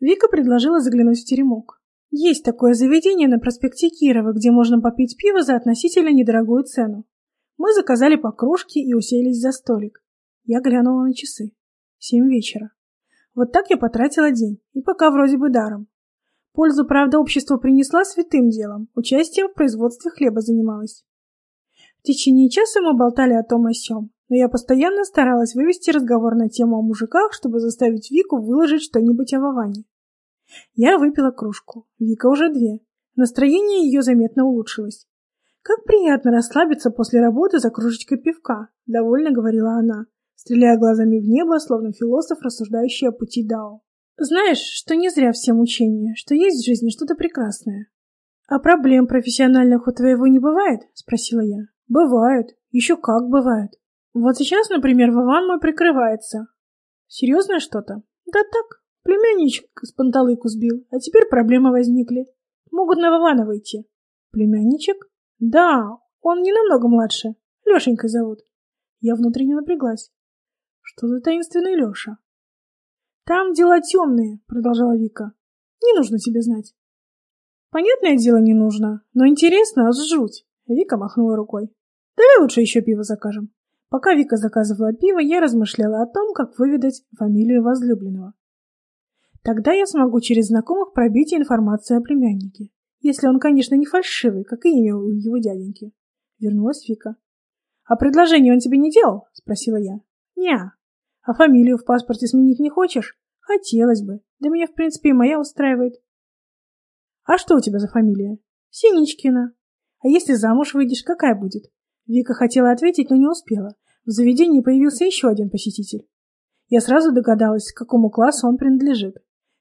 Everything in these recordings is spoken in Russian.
Вика предложила заглянуть в теремок. Есть такое заведение на проспекте Кирова, где можно попить пиво за относительно недорогую цену. Мы заказали по кружке и уселись за столик. Я глянула на часы. Семь вечера. Вот так я потратила день, и пока вроде бы даром. Пользу, правда, общество принесла святым делом, участием в производстве хлеба занималась. В течение часа мы болтали о том о сём, но я постоянно старалась вывести разговор на тему о мужиках, чтобы заставить Вику выложить что-нибудь о Воване. Я выпила кружку, Вика уже две. Настроение ее заметно улучшилось. «Как приятно расслабиться после работы за кружечкой пивка», — довольно говорила она, стреляя глазами в небо, словно философ, рассуждающий о пути Дао. «Знаешь, что не зря все мучения, что есть в жизни что-то прекрасное». «А проблем профессиональных у твоего не бывает?» — спросила я. «Бывают. Еще как бывают. Вот сейчас, например, Вован мой прикрывается. Серьезное что-то? Да так, племянничек с панталыку сбил, а теперь проблемы возникли. Могут на Вована выйти. Племянничек? Да, он не намного младше. Лешенькой зовут. Я внутренне напряглась. Что за таинственный Леша? Там дела темные, продолжала Вика. Не нужно тебе знать. Понятное дело, не нужно, но интересно, аж жуть. Вика махнула рукой. Давай лучше еще пиво закажем. Пока Вика заказывала пиво, я размышляла о том, как выведать фамилию возлюбленного. Тогда я смогу через знакомых пробить информацию о племяннике. Если он, конечно, не фальшивый, как и имя у его дяденьки. Вернулась Вика. «А предложение он тебе не делал?» — спросила я. «Не. А фамилию в паспорте сменить не хочешь?» «Хотелось бы. Да меня, в принципе, и моя устраивает». «А что у тебя за фамилия?» «Синичкина. А если замуж выйдешь, какая будет?» Вика хотела ответить, но не успела. В заведении появился еще один посетитель. Я сразу догадалась, к какому классу он принадлежит.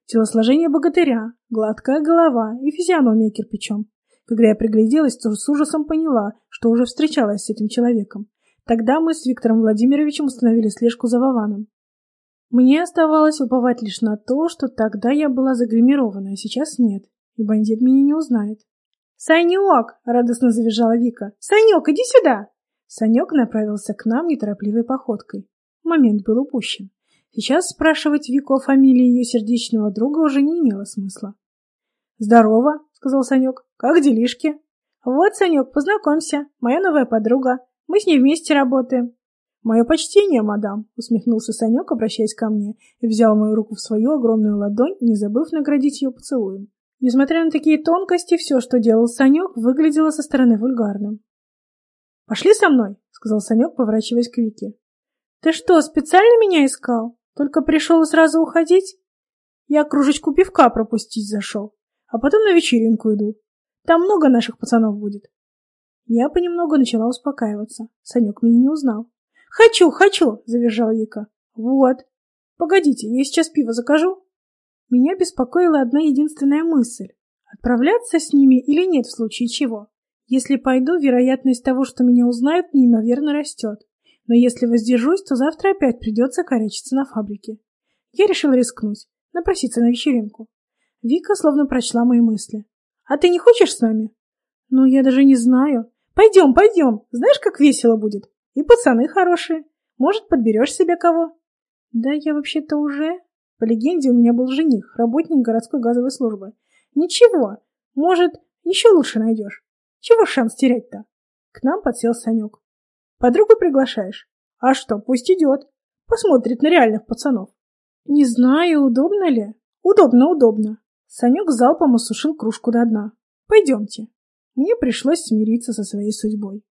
Телосложение богатыря, гладкая голова и физиономия кирпичом. Когда я пригляделась, то с ужасом поняла, что уже встречалась с этим человеком. Тогда мы с Виктором Владимировичем установили слежку за Вованом. Мне оставалось уповать лишь на то, что тогда я была загримирована, а сейчас нет, и бандит меня не узнает. «Санек!» — радостно завизжала Вика. «Санек, иди сюда!» Санек направился к нам неторопливой походкой. Момент был упущен. Сейчас спрашивать Вику о фамилии ее сердечного друга уже не имело смысла. «Здорово!» — сказал Санек. «Как делишки?» «Вот, Санек, познакомься. Моя новая подруга. Мы с ней вместе работаем». «Мое почтение, мадам!» — усмехнулся Санек, обращаясь ко мне, и взял мою руку в свою огромную ладонь, не забыв наградить ее поцелуем. Несмотря на такие тонкости, все, что делал Санек, выглядело со стороны вульгарным. «Пошли со мной», — сказал Санек, поворачиваясь к Вике. «Ты что, специально меня искал? Только пришел и сразу уходить? Я кружечку пивка пропустить зашел, а потом на вечеринку иду. Там много наших пацанов будет». Я понемногу начала успокаиваться. Санек меня не узнал. «Хочу, хочу!» — завизжала Вика. «Вот. Погодите, я сейчас пиво закажу». Меня беспокоила одна единственная мысль. Отправляться с ними или нет в случае чего? Если пойду, вероятность того, что меня узнают, неимоверно растет. Но если воздержусь, то завтра опять придется корячиться на фабрике. Я решил рискнуть, напроситься на вечеринку. Вика словно прочла мои мысли. «А ты не хочешь с нами?» «Ну, я даже не знаю. Пойдем, пойдем. Знаешь, как весело будет? И пацаны хорошие. Может, подберешь себе кого?» «Да я вообще-то уже...» По легенде, у меня был жених, работник городской газовой службы. Ничего, может, еще лучше найдешь. Чего шанс терять-то? К нам подсел Санек. Подругу приглашаешь? А что, пусть идет. Посмотрит на реальных пацанов. Не знаю, удобно ли. Удобно, удобно. Санек залпом осушил кружку до дна. Пойдемте. Мне пришлось смириться со своей судьбой.